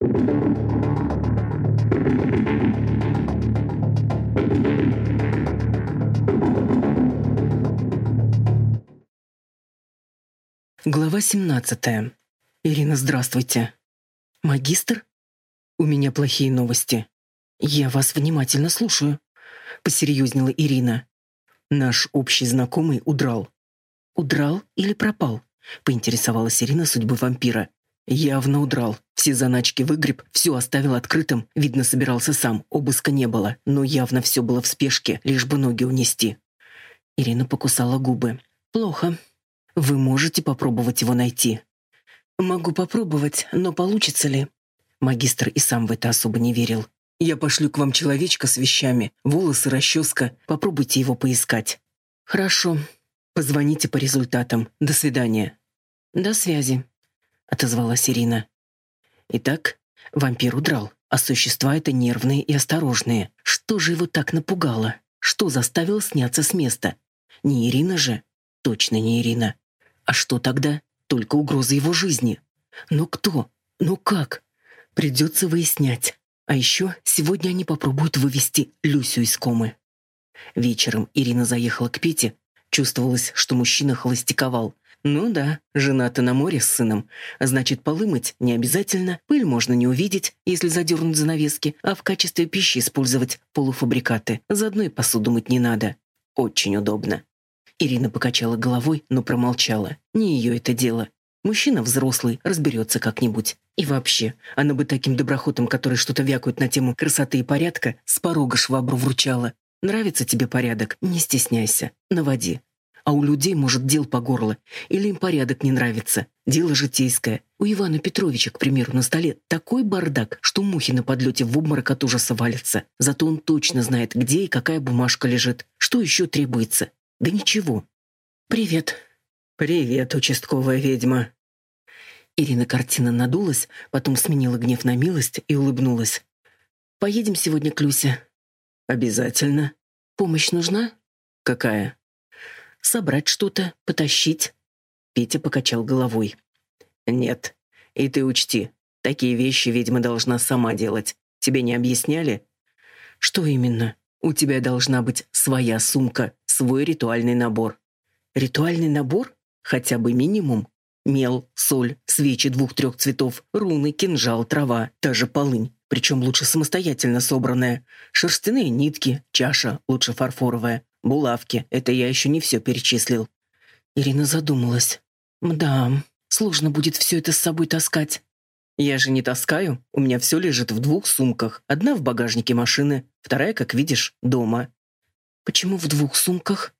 Глава 17. Ирина, здравствуйте. Магистр? У меня плохие новости. Я вас внимательно слушаю. Посерьезнела Ирина. Наш общий знакомый удрал. Удрал или пропал? Поинтересовалась Ирина судьбой вампира. Явно удрал. Все заначки выгреб, все оставил открытым. Видно, собирался сам, обыска не было. Но явно все было в спешке, лишь бы ноги унести. Ирина покусала губы. Плохо. Вы можете попробовать его найти. Могу попробовать, но получится ли? Магистр и сам в это особо не верил. Я пошлю к вам человечка с вещами, волосы, расческа. Попробуйте его поискать. Хорошо. Позвоните по результатам. До свидания. До связи, отозвалась Ирина. Итак, вампир удрал, а существа это нервные и осторожные. Что же его так напугало? Что заставило сняться с места? Не Ирина же? Точно не Ирина. А что тогда? Только угроза его жизни. Но кто? Ну как? Придется выяснять. А еще сегодня они попробуют вывести Люсю из комы. Вечером Ирина заехала к Пете. Чувствовалось, что мужчина холостяковал. Ну да, жена-то на море с сыном. Значит, полы мыть не обязательно, пыль можно не увидеть, если задернуть занавески, а в качестве пищи использовать полуфабрикаты. Заодно и посуду мыть не надо. Очень удобно. Ирина покачала головой, но промолчала. Не ее это дело. Мужчина взрослый, разберется как-нибудь. И вообще, она бы таким доброхотом, который что-то вякают на тему красоты и порядка, с порога швабру вручала. Нравится тебе порядок? Не стесняйся. Наводи. А у людей, может, дел по горло. Или им порядок не нравится. Дело житейское. У Ивана Петровича, к примеру, на столе такой бардак, что мухи на подлете в обморок от ужаса валятся. Зато он точно знает, где и какая бумажка лежит. Что еще требуется? Да ничего. Привет. Привет, участковая ведьма. Ирина картина надулась, потом сменила гнев на милость и улыбнулась. Поедем сегодня к Люсе. Обязательно. Помощь нужна? Какая? Собрать что-то, потащить. Петя покачал головой. Нет. И ты учти, такие вещи ведьма должна сама делать. Тебе не объясняли? Что именно? У тебя должна быть своя сумка, свой ритуальный набор. Ритуальный набор? Хотя бы минимум. Мел, соль, свечи двух-трех цветов, руны, кинжал, трава, та же полынь. Причем лучше самостоятельно собранная. Шерстяные нитки, чаша, лучше фарфоровая. Булавки. Это я еще не все перечислил. Ирина задумалась. «Мда, сложно будет все это с собой таскать». «Я же не таскаю. У меня все лежит в двух сумках. Одна в багажнике машины, вторая, как видишь, дома. Почему в двух сумках?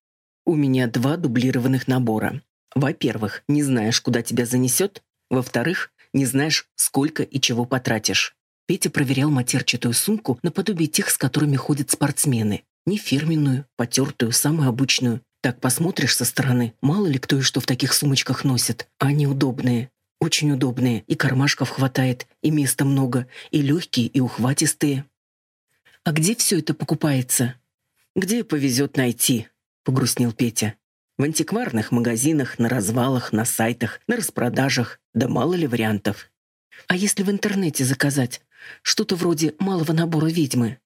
У меня два дублированных набора. Во-первых, не знаешь, куда тебя занесет. Во-вторых, не знаешь, сколько и чего потратишь. Петя проверял матерчатую сумку наподобие тех, с которыми ходят спортсмены. Не фирменную, потертую, самую обычную. Так посмотришь со стороны, мало ли кто и что в таких сумочках носит. А они удобные. Очень удобные. И кармашков хватает, и места много, и легкие, и ухватистые. А где все это покупается? «Где повезет найти?» — погрустнел Петя. «В антикварных магазинах, на развалах, на сайтах, на распродажах. Да мало ли вариантов. А если в интернете заказать? Что-то вроде малого набора ведьмы.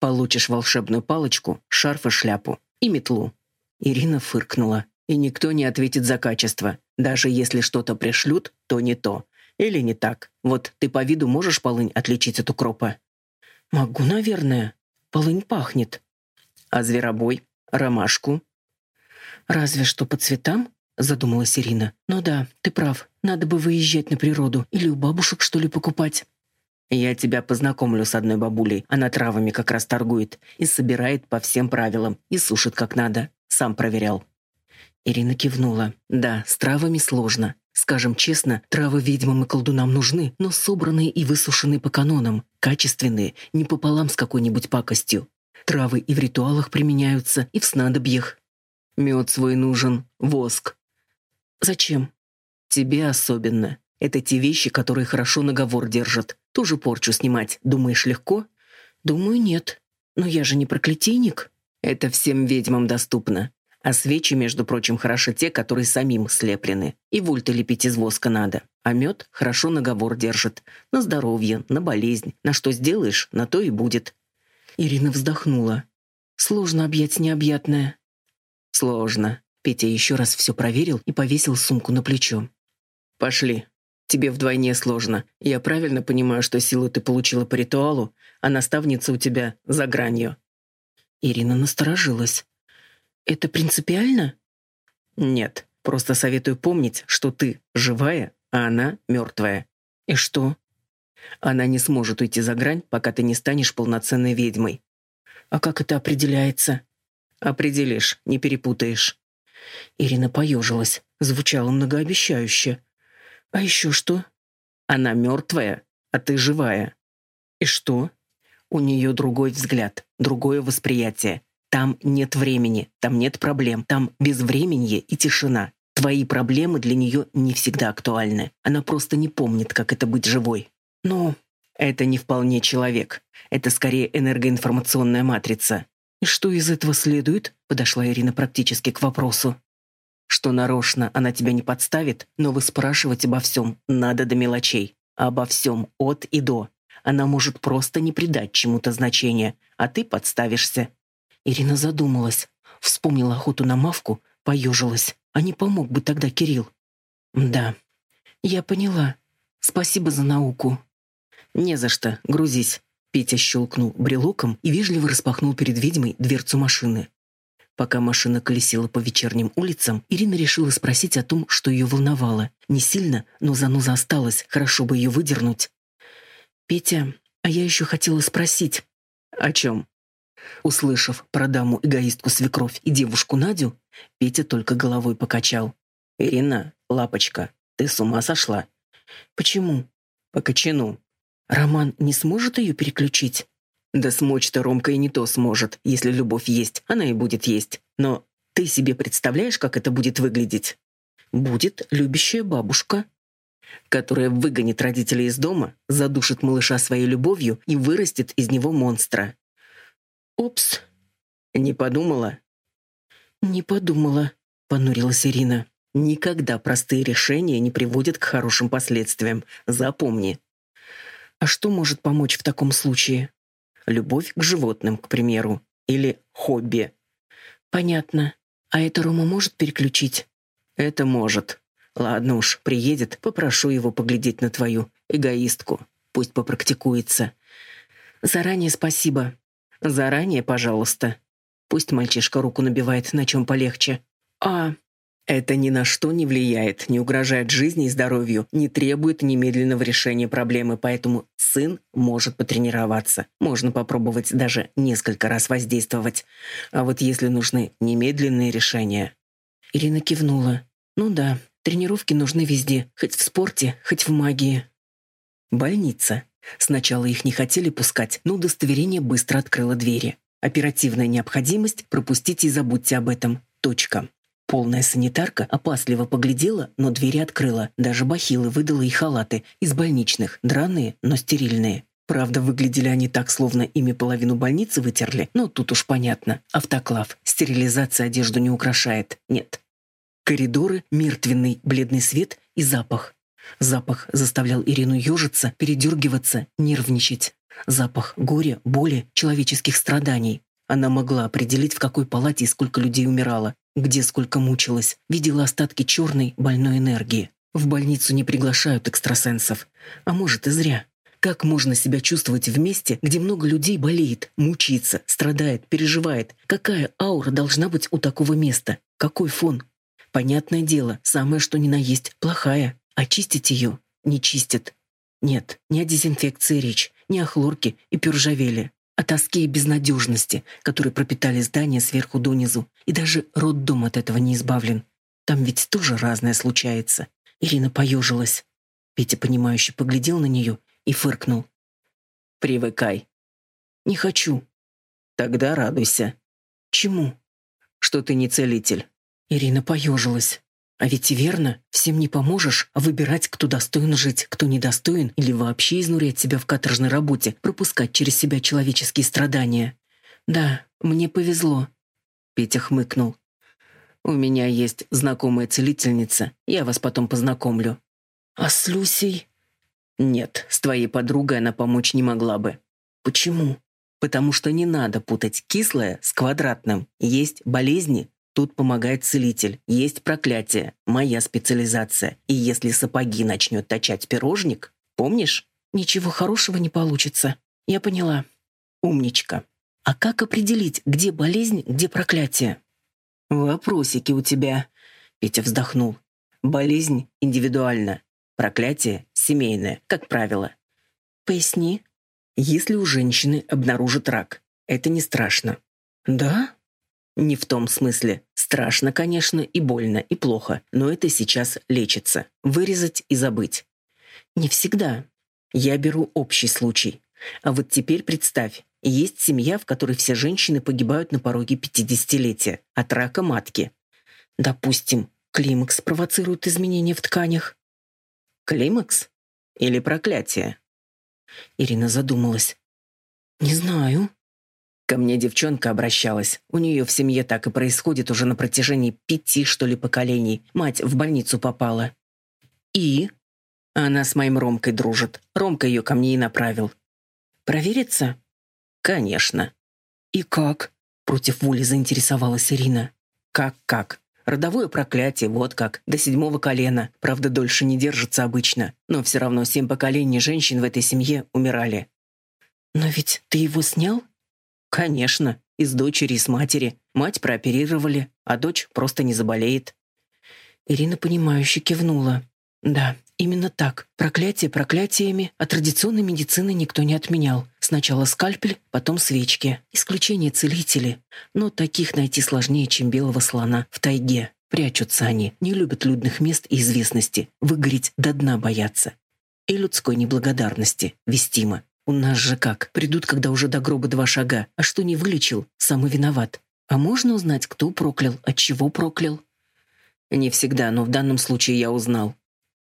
Получишь волшебную палочку, шарф и шляпу. И метлу». Ирина фыркнула. «И никто не ответит за качество. Даже если что-то пришлют, то не то. Или не так. Вот ты по виду можешь полынь отличить от укропа?» «Могу, наверное. Полынь пахнет», а зверобой? Ромашку? Разве что по цветам? Задумалась Ирина. Ну да, ты прав. Надо бы выезжать на природу. Или у бабушек, что ли, покупать. Я тебя познакомлю с одной бабулей. Она травами как раз торгует. И собирает по всем правилам. И сушит как надо. Сам проверял. Ирина кивнула. Да, с травами сложно. Скажем честно, травы ведьмам и колдунам нужны, но собранные и высушенные по канонам, качественные, не пополам с какой-нибудь пакостью. Травы и в ритуалах применяются, и в снадобьях. Мед свой нужен, воск. Зачем? Тебе особенно. Это те вещи, которые хорошо наговор держат. Тоже порчу снимать. Думаешь, легко? Думаю, нет. Но я же не проклятийник. Это всем ведьмам доступно. А свечи, между прочим, хороши те, которые самим слеплены. И вольты лепить из воска надо. А мед хорошо наговор держит. На здоровье, на болезнь. На что сделаешь, на то и будет. Ирина вздохнула. Сложно объять необъятное. Сложно. Петя еще раз все проверил и повесил сумку на плечо. Пошли. Тебе вдвойне сложно. Я правильно понимаю, что силу ты получила по ритуалу, а наставница у тебя за гранью. Ирина насторожилась. Это принципиально? Нет, просто советую помнить, что ты живая, а она мертвая. И что? Она не сможет уйти за грань, пока ты не станешь полноценной ведьмой. А как это определяется? Определишь, не перепутаешь. Ирина поежилась, звучало многообещающе. А еще что? Она мертвая, а ты живая. И что? У нее другой взгляд, другое восприятие. Там нет времени, там нет проблем, там безвременье и тишина. Твои проблемы для нее не всегда актуальны. Она просто не помнит, как это быть живой. Но это не вполне человек. Это скорее энергоинформационная матрица. И что из этого следует? Подошла Ирина практически к вопросу. Что нарочно она тебя не подставит, но выспрашивать обо всем надо до мелочей. Обо всем, от и до. Она может просто не придать чему-то значения, а ты подставишься. Ирина задумалась, вспомнила охоту на мавку, поежилась. А не помог бы тогда Кирилл? Да, я поняла. Спасибо за науку. Не за что, грузись. Петя щелкнул брелоком и вежливо распахнул перед ведьмой дверцу машины. Пока машина колесила по вечерним улицам, Ирина решила спросить о том, что ее волновало. Не сильно, но заноза осталась, хорошо бы ее выдернуть. «Петя, а я еще хотела спросить». «О чем?» Услышав про даму-эгоистку свекровь и девушку Надю, Петя только головой покачал. «Ирина, лапочка, ты с ума сошла?» «Почему?» «По кочану». «Роман не сможет ее переключить?» Да смочь-то Ромка и не то сможет. Если любовь есть, она и будет есть. Но ты себе представляешь, как это будет выглядеть? Будет любящая бабушка, которая выгонит родителей из дома, задушит малыша своей любовью и вырастет из него монстра. Опс. Не подумала? Не подумала, понурилась Ирина. Никогда простые решения не приводят к хорошим последствиям. Запомни. А что может помочь в таком случае? Любовь к животным, к примеру. Или хобби. Понятно. А это Рома может переключить? Это может. Ладно уж, приедет, попрошу его поглядеть на твою эгоистку. Пусть попрактикуется. Заранее спасибо. Заранее, пожалуйста. Пусть мальчишка руку набивает, на чем полегче. А это ни на что не влияет, не угрожает жизни и здоровью, не требует немедленного решения проблемы, поэтому сын может потренироваться. Можно попробовать даже несколько раз воздействовать. А вот если нужны немедленные решения... Ирина кивнула. Ну да, тренировки нужны везде, хоть в спорте, хоть в магии. Больница. Сначала их не хотели пускать, но удостоверение быстро открыло двери. Оперативная необходимость, пропустите и забудьте об этом. Точка. Полная санитарка опасливо поглядела, но двери открыла. Даже бахилы выдала и халаты, из больничных, драные, но стерильные. Правда, выглядели они так, словно ими половину больницы вытерли, но тут уж понятно. Автоклав. Стерилизация одежду не украшает. Нет. Коридоры, мертвенный, бледный свет и запах. Запах заставлял Ирину ежиться, передергиваться, нервничать. Запах горя, боли, человеческих страданий. Она могла определить, в какой палате и сколько людей умирало, где сколько мучилась, видела остатки черной больной энергии. В больницу не приглашают экстрасенсов. А может и зря. Как можно себя чувствовать в месте, где много людей болеет, мучается, страдает, переживает? Какая аура должна быть у такого места? Какой фон? Понятное дело, самое что ни на есть плохая. Очистить ее не чистят. Нет, не о дезинфекции речь, не о хлорке и пюржавеле о тоске и безнадежности, которые пропитали здание сверху донизу. И даже роддом от этого не избавлен. Там ведь тоже разное случается. Ирина поежилась. Петя, понимающе поглядел на нее и фыркнул. «Привыкай». «Не хочу». «Тогда радуйся». «Чему?» «Что ты не целитель». Ирина поежилась. А ведь верно, всем не поможешь, а выбирать, кто достоин жить, кто недостоин, или вообще изнурять себя в каторжной работе, пропускать через себя человеческие страдания. Да, мне повезло. Петя хмыкнул. У меня есть знакомая целительница, я вас потом познакомлю». «А с Люсей?» «Нет, с твоей подругой она помочь не могла бы». «Почему?» «Потому что не надо путать кислое с квадратным. Есть болезни, тут помогает целитель. Есть проклятие, моя специализация. И если сапоги начнет точать пирожник, помнишь?» «Ничего хорошего не получится. Я поняла». «Умничка. А как определить, где болезнь, где проклятие?» «Вопросики у тебя», — Петя вздохнул. «Болезнь индивидуальна, проклятие семейное, как правило». «Поясни». «Если у женщины обнаружат рак, это не страшно». «Да?» «Не в том смысле. Страшно, конечно, и больно, и плохо, но это сейчас лечится. Вырезать и забыть». «Не всегда. Я беру общий случай. А вот теперь представь, есть семья, в которой все женщины погибают на пороге пятидесятилетия от рака матки. Допустим, климакс провоцирует изменения в тканях. Климакс? Или проклятие? Ирина задумалась. Не знаю. Ко мне девчонка обращалась. У нее в семье так и происходит уже на протяжении пяти, что ли, поколений. Мать в больницу попала. И? Она с моим Ромкой дружит. Ромка ее ко мне и направил. Провериться? «Конечно». «И как?» — против воли заинтересовалась Ирина. «Как-как? Родовое проклятие, вот как, до седьмого колена. Правда, дольше не держится обычно, но все равно семь поколений женщин в этой семье умирали». «Но ведь ты его снял?» «Конечно, из дочери и с матери. Мать прооперировали, а дочь просто не заболеет». Ирина, понимающе кивнула. «Да, именно так. Проклятие проклятиями, а традиционной медицины никто не отменял. Сначала скальпель, потом свечки. Исключение целители. Но таких найти сложнее, чем белого слона в тайге. Прячутся они, не любят людных мест и известности. Выгореть до дна боятся. И людской неблагодарности. Вестимо. У нас же как? Придут, когда уже до гроба два шага. А что не вылечил, сам и виноват. А можно узнать, кто проклял, от чего проклял? Не всегда, но в данном случае я узнал.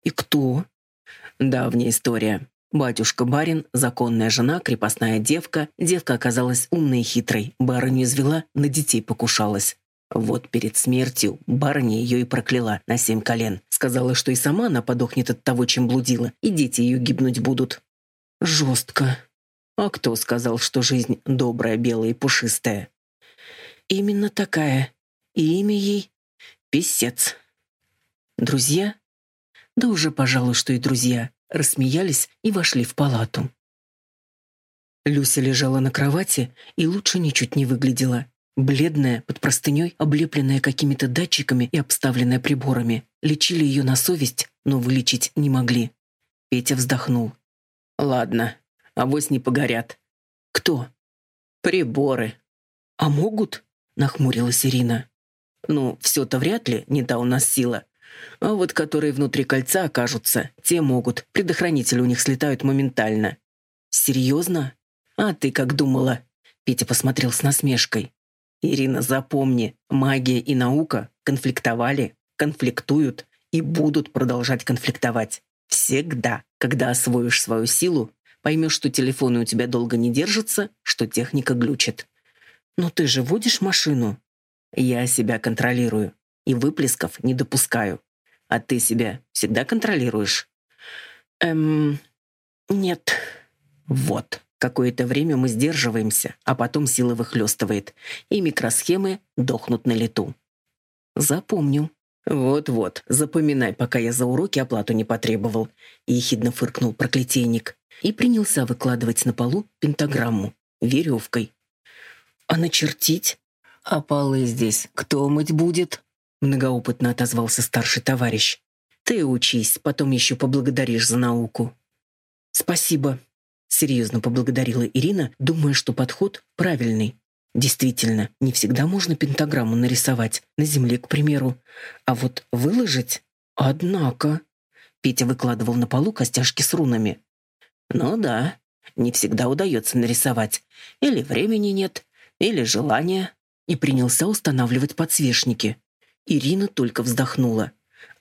И кто? Давняя история. Батюшка-барин, законная жена, крепостная девка. Девка оказалась умной и хитрой. Барыню извела, на детей покушалась. Вот перед смертью барыня ее и прокляла на семь колен. Сказала, что и сама она подохнет от того, чем блудила, и дети ее гибнуть будут. Жестко. А кто сказал, что жизнь добрая, белая и пушистая? Именно такая. И имя ей — Песец. Друзья? Да уже, пожалуй, что и друзья рассмеялись и вошли в палату. Люся лежала на кровати и лучше ничуть не выглядела. Бледная, под простыней, облепленная какими-то датчиками и обставленная приборами. Лечили ее на совесть, но вылечить не могли. Петя вздохнул. «Ладно, авось не погорят». «Кто?» «Приборы». «А могут?» — нахмурилась Ирина. «Ну, все-то вряд ли, не та у нас сила. А вот которые внутри кольца окажутся, те могут. Предохранители у них слетают моментально. Серьезно? А ты как думала? Петя посмотрел с насмешкой. Ирина, запомни, магия и наука конфликтовали, конфликтуют и будут продолжать конфликтовать. Всегда, когда освоишь свою силу, поймешь, что телефоны у тебя долго не держатся, что техника глючит. Но ты же водишь машину. Я себя контролирую и выплесков не допускаю. А ты себя всегда контролируешь? Эм, нет. Вот. Какое-то время мы сдерживаемся, а потом сила выхлестывает, и микросхемы дохнут на лету. Запомню. Вот-вот, запоминай, пока я за уроки оплату не потребовал, ехидно фыркнул проклятийник и принялся выкладывать на полу пентаграмму веревкой. А начертить? А полы здесь кто мыть будет? Многоопытно отозвался старший товарищ. Ты учись, потом еще поблагодаришь за науку. Спасибо. Серьезно поблагодарила Ирина, думая, что подход правильный. Действительно, не всегда можно пентаграмму нарисовать, на земле, к примеру. А вот выложить... Однако... Петя выкладывал на полу костяшки с рунами. Ну да, не всегда удается нарисовать. Или времени нет, или желания. И принялся устанавливать подсвечники. Ирина только вздохнула.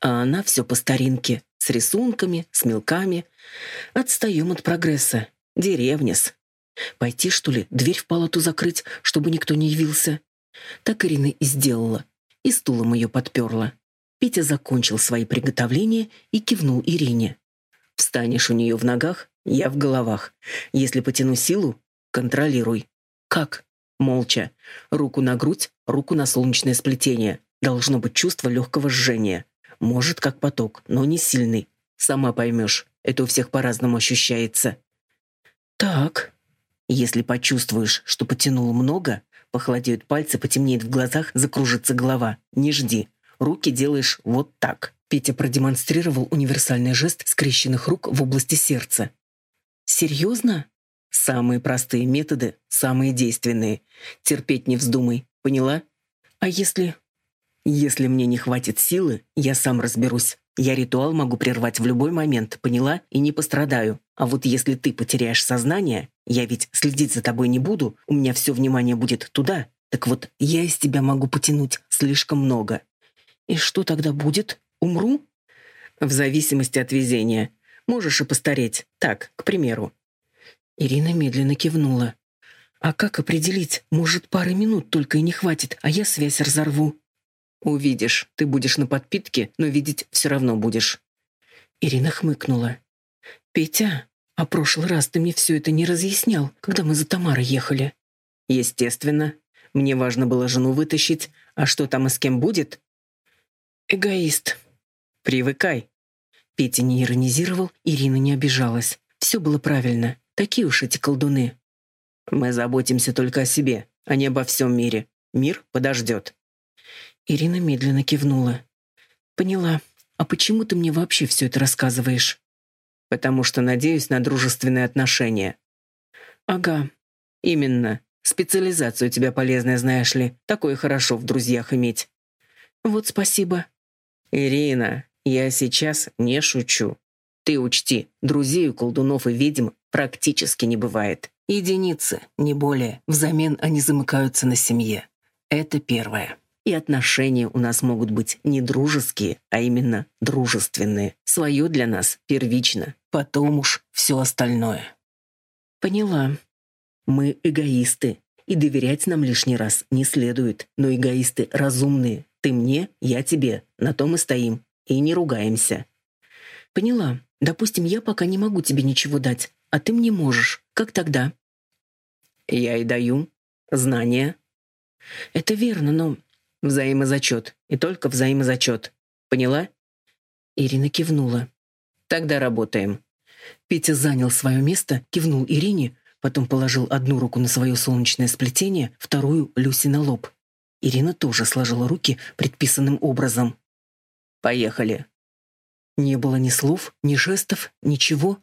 А она все по старинке, с рисунками, с мелками. Отстаем от прогресса. Деревня-с. Пойти, что ли, дверь в палату закрыть, чтобы никто не явился? Так Ирина и сделала. и стулом ее подперла. Петя закончил свои приготовления и кивнул Ирине. «Встанешь у нее в ногах, я в головах. Если потяну силу, контролируй». «Как?» «Молча. Руку на грудь, руку на солнечное сплетение. Должно быть чувство легкого жжения. Может, как поток, но не сильный. Сама поймешь. Это у всех по-разному ощущается». «Так». «Если почувствуешь, что потянул много, похолодеют пальцы, потемнеет в глазах, закружится голова. Не жди руки делаешь вот так. Петя продемонстрировал универсальный жест скрещенных рук в области сердца. Серьезно? Самые простые методы, самые действенные. Терпеть не вздумай, поняла? А если... Если мне не хватит силы, я сам разберусь. Я ритуал могу прервать в любой момент, поняла? И не пострадаю. А вот если ты потеряешь сознание, я ведь следить за тобой не буду, у меня все внимание будет туда. Так вот, я из тебя могу потянуть слишком много. И что тогда будет? Умру? В зависимости от везения. Можешь и постареть. Так, к примеру. Ирина медленно кивнула. А как определить? Может, пары минут только и не хватит, а я связь разорву. Увидишь. Ты будешь на подпитке, но видеть все равно будешь. Ирина хмыкнула. Петя, а прошлый раз ты мне все это не разъяснял, когда мы за Тамарой ехали. Естественно. Мне важно было жену вытащить, а что там и с кем будет, Эгоист. Привыкай. Петя не иронизировал, Ирина не обижалась. Все было правильно. Такие уж эти колдуны. Мы заботимся только о себе, а не обо всем мире. Мир подождет. Ирина медленно кивнула. Поняла. А почему ты мне вообще все это рассказываешь? Потому что надеюсь на дружественные отношения. Ага. Именно. Специализация у тебя полезная, знаешь ли. Такое хорошо в друзьях иметь. Вот спасибо. «Ирина, я сейчас не шучу. Ты учти, друзей у колдунов и ведьм практически не бывает. Единицы, не более. Взамен они замыкаются на семье. Это первое. И отношения у нас могут быть не дружеские, а именно дружественные. Свое для нас первично, потом уж все остальное. Поняла. Мы эгоисты, и доверять нам лишний раз не следует, но эгоисты разумные, ты мне, я тебе. На том и стоим. И не ругаемся. Поняла. Допустим, я пока не могу тебе ничего дать, а ты мне можешь. Как тогда? Я и даю. Знания. Это верно, но... Взаимозачет. И только взаимозачет. Поняла? Ирина кивнула. Тогда работаем. Петя занял свое место, кивнул Ирине, потом положил одну руку на свое солнечное сплетение, вторую — Люси на лоб. Ирина тоже сложила руки предписанным образом. «Поехали». Не было ни слов, ни жестов, ничего,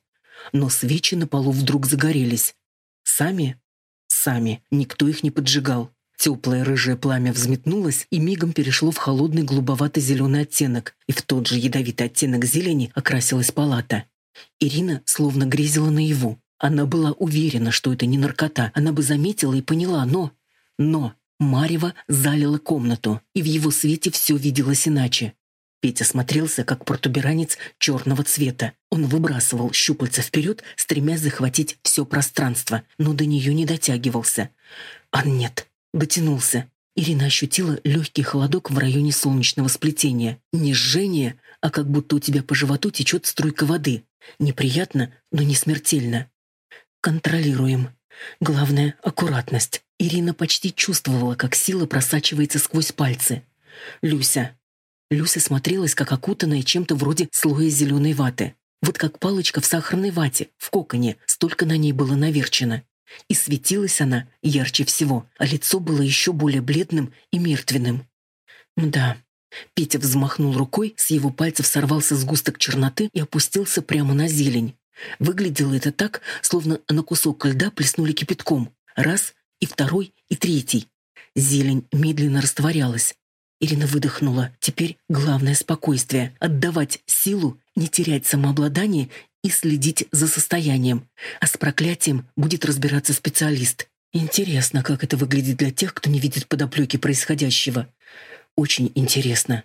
но свечи на полу вдруг загорелись. Сами? Сами. Никто их не поджигал. Теплое рыжее пламя взметнулось и мигом перешло в холодный голубовато-зеленый оттенок, и в тот же ядовитый оттенок зелени окрасилась палата. Ирина словно грезила наяву. Она была уверена, что это не наркота. Она бы заметила и поняла, но... Но... Марево залило комнату, и в его свете все виделось иначе. Петя смотрелся, как протуберанец черного цвета. Он выбрасывал щупальца вперед, стремясь захватить все пространство, но до нее не дотягивался. А нет, дотянулся. Ирина ощутила легкий холодок в районе солнечного сплетения. Не жжение, а как будто у тебя по животу течет струйка воды. Неприятно, но не смертельно. Контролируем. Главное — аккуратность. Ирина почти чувствовала, как сила просачивается сквозь пальцы. «Люся». Люся смотрелась, как окутанная чем-то вроде слоя зеленой ваты. Вот как палочка в сахарной вате, в коконе, столько на ней было наверчено. И светилась она ярче всего, а лицо было еще более бледным и мертвенным. Да, Петя взмахнул рукой, с его пальцев сорвался сгусток черноты и опустился прямо на зелень. Выглядело это так, словно на кусок льда плеснули кипятком. Раз, и второй, и третий. Зелень медленно растворялась. Ирина выдохнула. Теперь главное спокойствие. Отдавать силу, не терять самообладание и следить за состоянием. А с проклятием будет разбираться специалист. Интересно, как это выглядит для тех, кто не видит подоплеки происходящего. Очень интересно.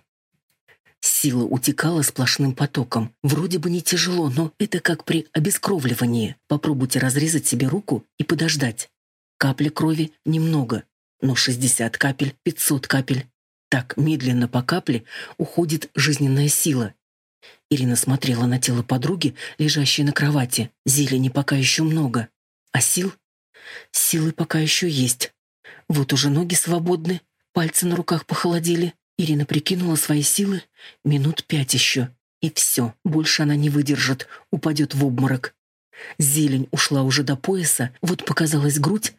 Сила утекала сплошным потоком. Вроде бы не тяжело, но это как при обескровливании. Попробуйте разрезать себе руку и подождать. Капля крови немного, но 60 капель, 500 капель. Так медленно по капле уходит жизненная сила. Ирина смотрела на тело подруги, лежащей на кровати. Зелени пока еще много. А сил? Силы пока еще есть. Вот уже ноги свободны, пальцы на руках похолодели. Ирина прикинула свои силы минут пять еще. И все, больше она не выдержит, упадет в обморок. Зелень ушла уже до пояса, вот показалась грудь.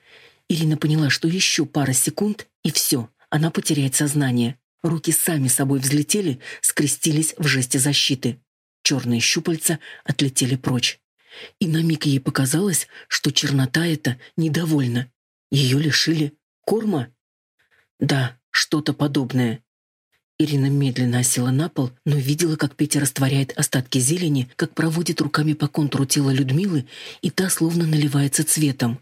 Ирина поняла, что еще пара секунд, и все, она потеряет сознание. Руки сами собой взлетели, скрестились в жесте защиты. Черные щупальца отлетели прочь. И на миг ей показалось, что чернота эта недовольна. Ее лишили корма? Да, что-то подобное. Ирина медленно осела на пол, но видела, как Петя растворяет остатки зелени, как проводит руками по контуру тела Людмилы, и та словно наливается цветом.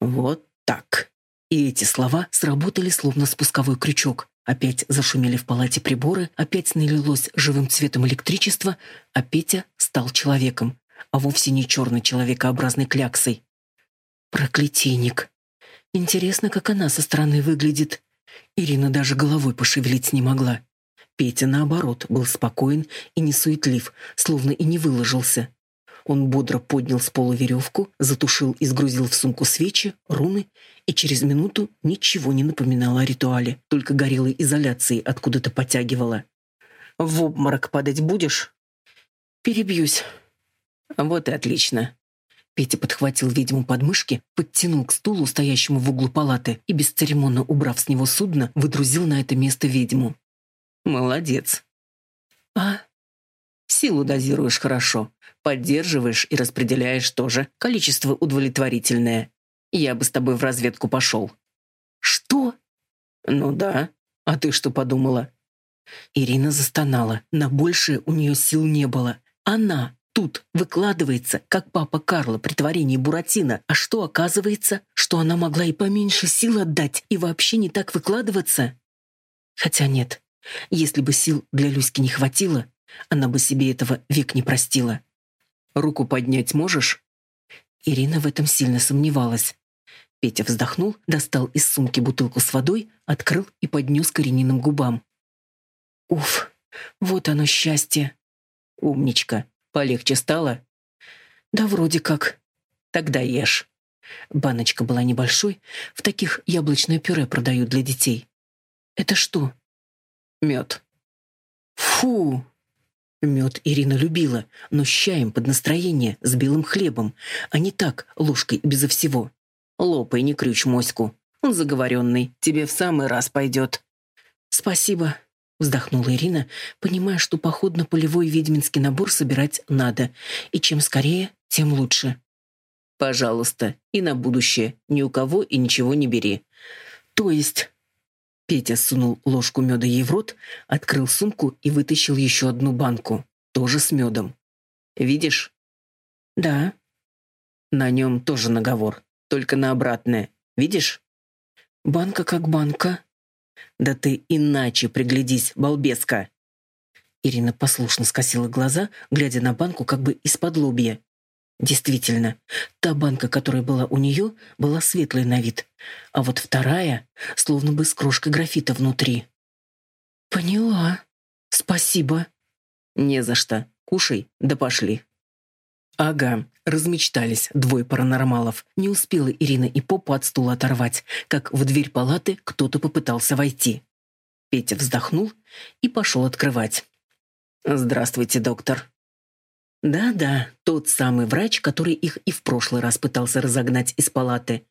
«Вот так». И эти слова сработали словно спусковой крючок. Опять зашумели в палате приборы, опять налилось живым цветом электричество, а Петя стал человеком, а вовсе не черной человекообразной кляксой. Проклятийник. Интересно, как она со стороны выглядит. Ирина даже головой пошевелить не могла. Петя, наоборот, был спокоен и не суетлив, словно и не выложился. Он бодро поднял с пола веревку, затушил и сгрузил в сумку свечи, руны, и через минуту ничего не напоминало о ритуале, только горелой изоляции откуда-то потягивало. «В обморок падать будешь?» «Перебьюсь». «Вот и отлично. Петя подхватил ведьму под мышки, подтянул к стулу, стоящему в углу палаты, и, бесцеремонно убрав с него судно, выдрузил на это место ведьму. «Молодец». «А?» «Силу дозируешь хорошо, поддерживаешь и распределяешь тоже. Количество удовлетворительное. Я бы с тобой в разведку пошел». «Что?» «Ну да. А ты что подумала?» Ирина застонала. На большее у нее сил не было. Она, тут выкладывается, как папа Карло при творении Буратино. А что оказывается, что она могла и поменьше сил отдать, и вообще не так выкладываться? Хотя нет, если бы сил для Люськи не хватило, она бы себе этого век не простила. «Руку поднять можешь?» Ирина в этом сильно сомневалась. Петя вздохнул, достал из сумки бутылку с водой, открыл и поднес к Ирининым губам. «Уф, вот оно счастье!» «Умничка!» Полегче стало? Да вроде как. Тогда ешь. Баночка была небольшой, в таких яблочное пюре продают для детей. Это что? Мед. Фу! Мед Ирина любила, но с чаем под настроение, с белым хлебом, а не так, ложкой безо всего. Лопай, не крючь моську. Он заговоренный, тебе в самый раз пойдет. Спасибо, Вздохнула Ирина, понимая, что походно-полевой ведьминский набор собирать надо, и чем скорее, тем лучше. «Пожалуйста, и на будущее ни у кого и ничего не бери». «То есть...» Петя сунул ложку меда ей в рот, открыл сумку и вытащил еще одну банку, тоже с медом. «Видишь?» «Да». «На нем тоже наговор, только на обратное. Видишь?» «Банка как банка», да ты иначе приглядись, балбеска!» Ирина послушно скосила глаза, глядя на банку как бы из-под лобья. Действительно, та банка, которая была у нее, была светлой на вид, а вот вторая словно бы с крошкой графита внутри. «Поняла. Спасибо». «Не за что. Кушай, да пошли». Ага, размечтались двое паранормалов. Не успела Ирина и попу от стула оторвать, как в дверь палаты кто-то попытался войти. Петя вздохнул и пошел открывать. «Здравствуйте, доктор». Да-да, тот самый врач, который их и в прошлый раз пытался разогнать из палаты.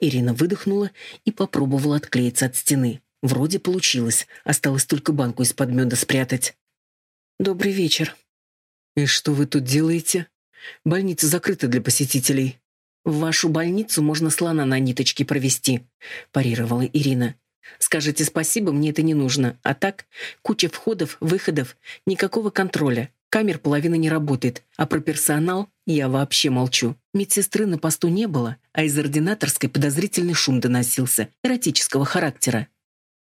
Ирина выдохнула и попробовала отклеиться от стены. Вроде получилось, осталось только банку из-под меда спрятать. «Добрый вечер». «И что вы тут делаете?» Больница закрыта для посетителей. В вашу больницу можно слона на ниточке провести, парировала Ирина. Скажите спасибо, мне это не нужно. А так, куча входов, выходов, никакого контроля. Камер половина не работает, а про персонал я вообще молчу. Медсестры на посту не было, а из ординаторской подозрительный шум доносился, эротического характера.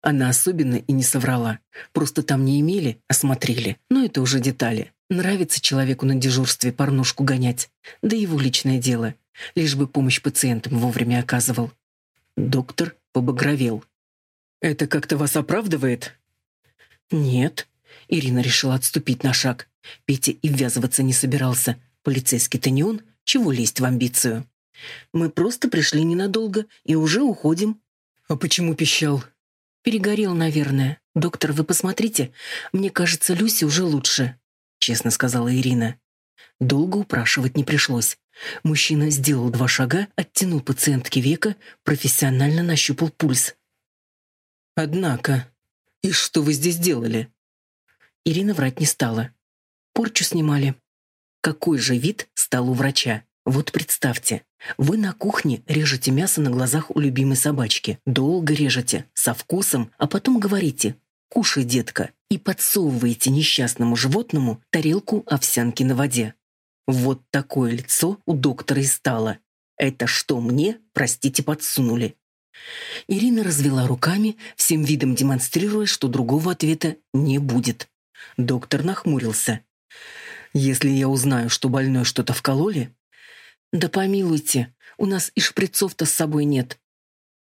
Она особенно и не соврала. Просто там не имели, а смотрели. Но это уже детали. Нравится человеку на дежурстве порнушку гонять. Да его личное дело. Лишь бы помощь пациентам вовремя оказывал. Доктор побагровел. Это как-то вас оправдывает? Нет. Ирина решила отступить на шаг. Петя и ввязываться не собирался. Полицейский-то не он, чего лезть в амбицию? Мы просто пришли ненадолго и уже уходим. А почему пищал? Перегорел, наверное. Доктор, вы посмотрите. Мне кажется, Люси уже лучше, честно сказала Ирина. Долго упрашивать не пришлось. Мужчина сделал два шага, оттянул пациентке века, профессионально нащупал пульс. «Однако, и что вы здесь делали?» Ирина врать не стала. «Порчу снимали». Какой же вид стал у врача? Вот представьте, вы на кухне режете мясо на глазах у любимой собачки. Долго режете, со вкусом, а потом говорите «Кушай, детка», и подсовываете несчастному животному тарелку овсянки на воде. Вот такое лицо у доктора и стало. Это что мне, простите, подсунули? Ирина развела руками, всем видом демонстрируя, что другого ответа не будет. Доктор нахмурился. «Если я узнаю, что больной что-то вкололи...» «Да помилуйте, у нас и шприцов-то с собой нет».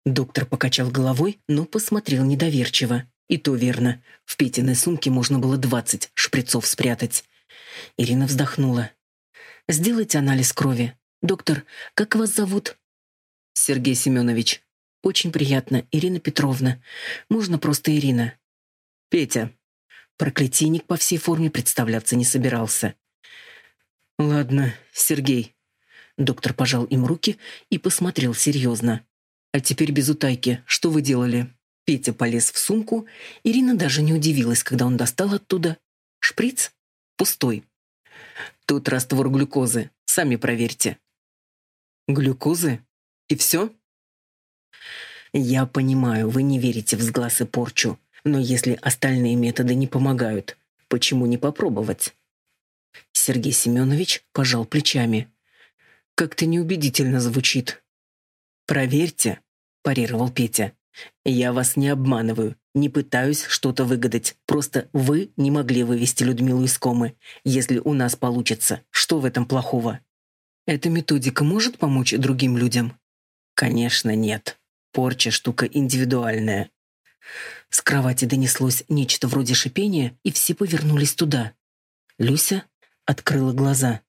Доктор покачал головой, но посмотрел недоверчиво. И то верно. В Петиной сумке можно было двадцать шприцов спрятать. Ирина вздохнула. Сделайте анализ крови. Доктор, как вас зовут? Сергей Семенович. Очень приятно, Ирина Петровна. Можно просто Ирина. Петя. Проклятийник по всей форме представляться не собирался. Ладно, Сергей. Доктор пожал им руки и посмотрел серьезно. А теперь без утайки. Что вы делали? Петя полез в сумку. Ирина даже не удивилась, когда он достал оттуда шприц пустой. Тут раствор глюкозы. Сами проверьте. Глюкозы? И все? Я понимаю, вы не верите в сглаз и порчу, но если остальные методы не помогают, почему не попробовать? Сергей Семенович пожал плечами. Как-то неубедительно звучит. Проверьте, парировал Петя. Я вас не обманываю. Не пытаюсь что-то выгадать. Просто вы не могли вывести Людмилу из комы. Если у нас получится, что в этом плохого? Эта методика может помочь другим людям? Конечно, нет. Порча — штука индивидуальная. С кровати донеслось нечто вроде шипения, и все повернулись туда. Люся открыла глаза.